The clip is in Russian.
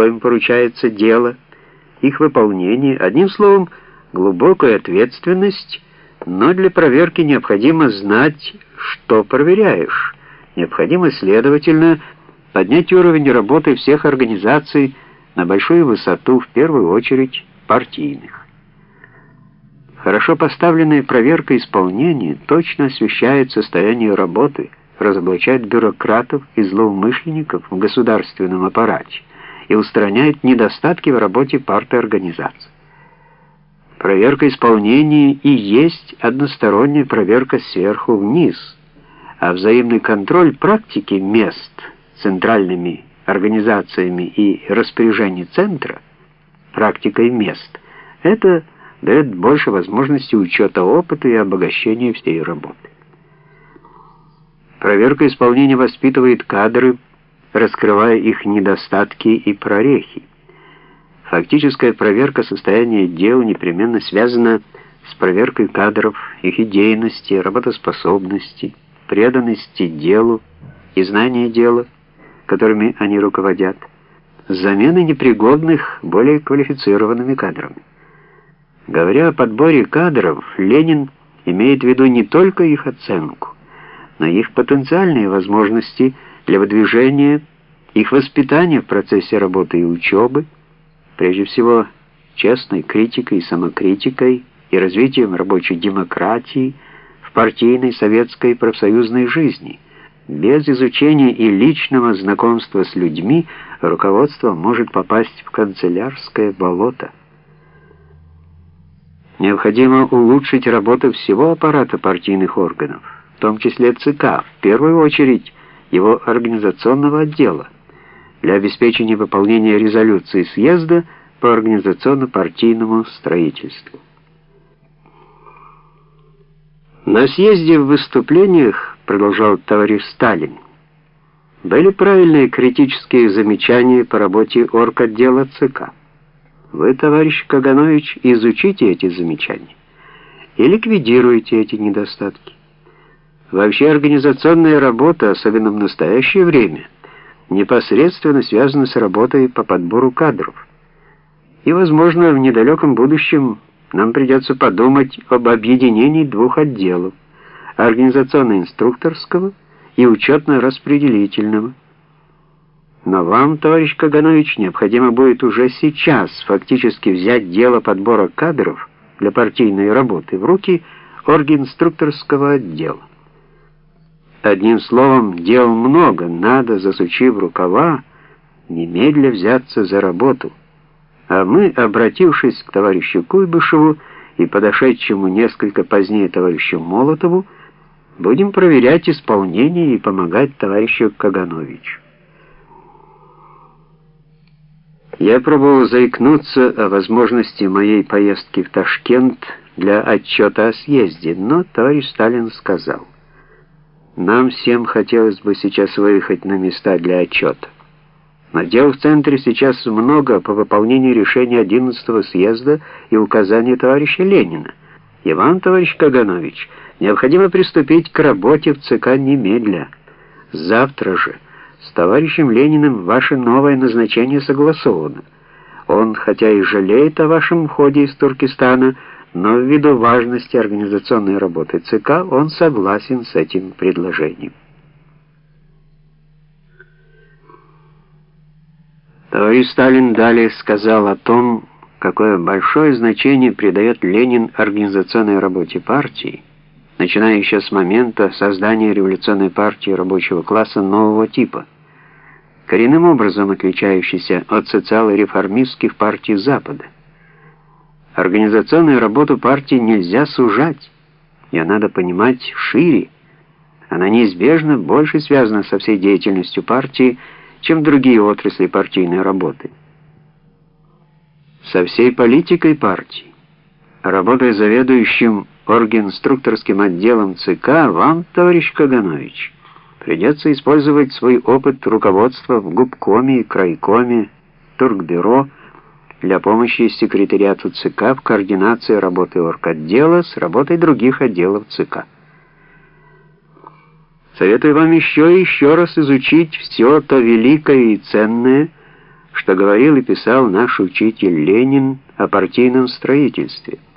коим поручается дело, их выполнение, одним словом, глубокая ответственность, но для проверки необходимо знать, что проверяешь. Необходимо, следовательно, поднять уровень работы всех организаций на большую высоту, в первую очередь партийных. Хорошо поставленная проверка исполнения точно освещает состояние работы, разоблачает бюрократов и злоумышленников в государственном аппарате и устраняет недостатки в работе парты организаций. Проверка исполнения и есть односторонняя проверка сверху вниз, а взаимный контроль практики мест центральными организациями и распоряжений центра практикой мест – это дает больше возможностей учета опыта и обогащения всей работы. Проверка исполнения воспитывает кадры, раскрывая их недостатки и прорехи. Фактическая проверка состояния дел непременно связана с проверкой кадров, их идейности, работоспособности, преданности делу и знания дела, которыми они руководят, с заменой непригодных более квалифицированными кадрами. Говоря о подборе кадров, Ленин имеет в виду не только их оценку, но и их потенциальные возможности выдвижения, их воспитания в процессе работы и учебы, прежде всего честной критикой и самокритикой и развитием рабочей демократии в партийной, советской и профсоюзной жизни. Без изучения и личного знакомства с людьми руководство может попасть в канцелярское болото. Необходимо улучшить работу всего аппарата партийных органов, в том числе ЦК, в первую очередь его организационного отдела, для обеспечения выполнения резолюции съезда по организационно-партийному строительству. На съезде в выступлениях, продолжал товарищ Сталин, были правильные критические замечания по работе орготдела ЦК. Вы, товарищ Каганович, изучите эти замечания и ликвидируйте эти недостатки. Вообще организационная работа, особенно в настоящее время, непосредственно связана с работой по подбору кадров. И, возможно, в недалеком будущем нам придется подумать об объединении двух отделов, организационно-инструкторского и учетно-распределительного. Но вам, товарищ Каганович, необходимо будет уже сейчас фактически взять дело подбора кадров для партийной работы в руки оргинструкторского отдела. Одним словом, дел много, надо, засучив рукава, немедля взяться за работу. А мы, обратившись к товарищу Куйбышеву и подошедшему несколько позднее товарищу Молотову, будем проверять исполнение и помогать товарищу Кагановичу. Я пробовал заикнуться о возможности моей поездки в Ташкент для отчета о съезде, но товарищ Сталин сказал, нам всем хотелось бы сейчас выехать на места для отчета. Но дел в центре сейчас много по выполнению решения 11-го съезда и указания товарища Ленина. И вам, товарищ Каганович, необходимо приступить к работе в ЦК немедля. Завтра же. С товарищем Лениным ваше новое назначение согласовано. Он, хотя и жалеет о вашем уходе из Туркестана, но ввиду важности организационной работы ЦК он согласен с этим предложением. Товарищ Сталин далее сказал о том, какое большое значение придает Ленин организационной работе партии, начиная еще с момента создания революционной партии рабочего класса нового типа, коренным образом отличающейся от социал-реформистских партий Запада. Организационную работу партии нельзя сужать, ее надо понимать шире. Она неизбежно больше связана со всей деятельностью партии, чем другие отрасли партийной работы. Со всей политикой партии, работая заведующим оргинструкторским отделом ЦК, вам, товарищ Каганович, придется использовать свой опыт руководства в губкоме крайкоме, туркбюро для помощи секретариату ЦК в координации работы орготдела с работой других отделов ЦК. Советую вам еще и еще раз изучить все то великое и ценное, что говорил и писал наш учитель Ленин о партийном строительстве –